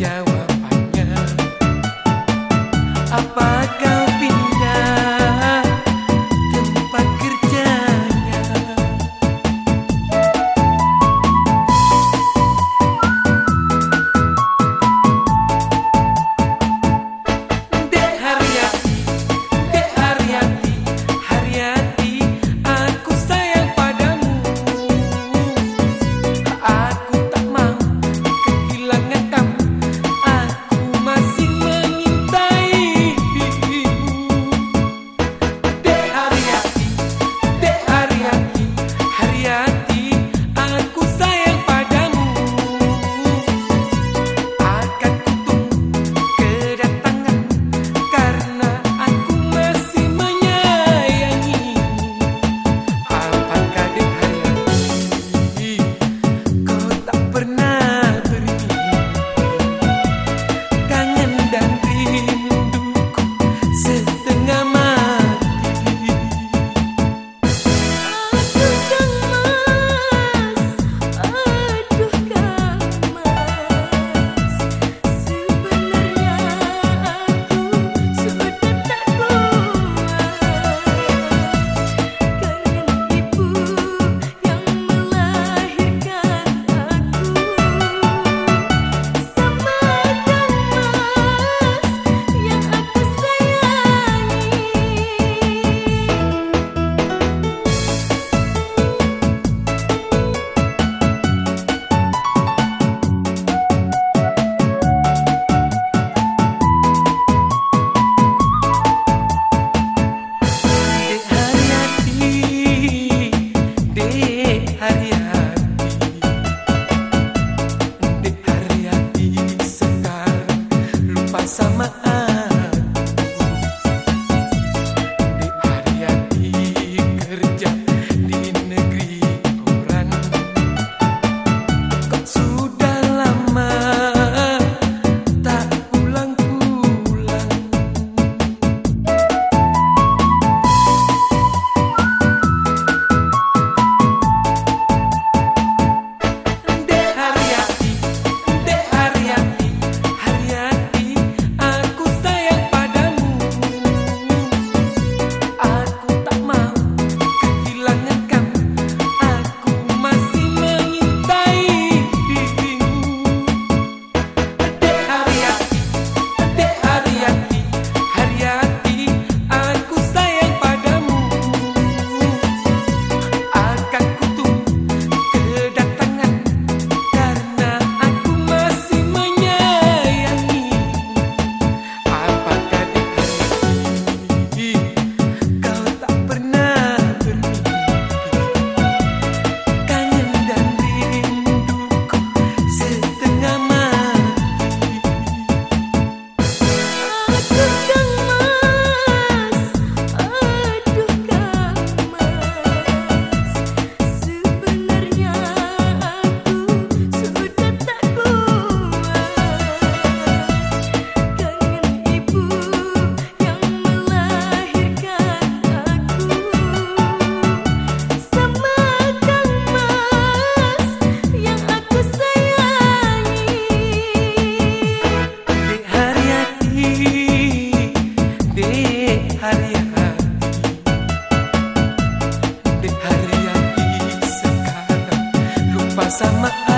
yeah. Sama